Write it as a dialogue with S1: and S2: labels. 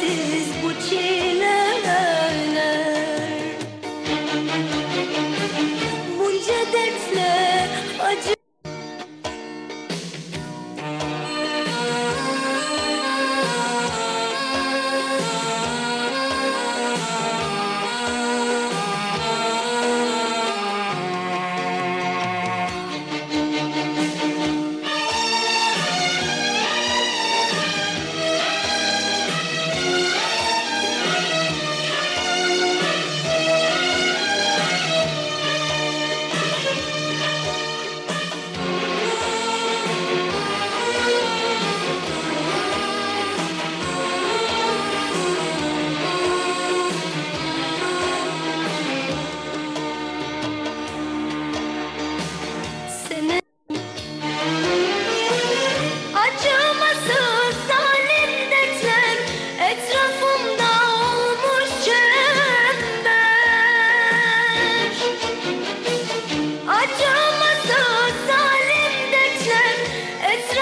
S1: sensiz bu çile.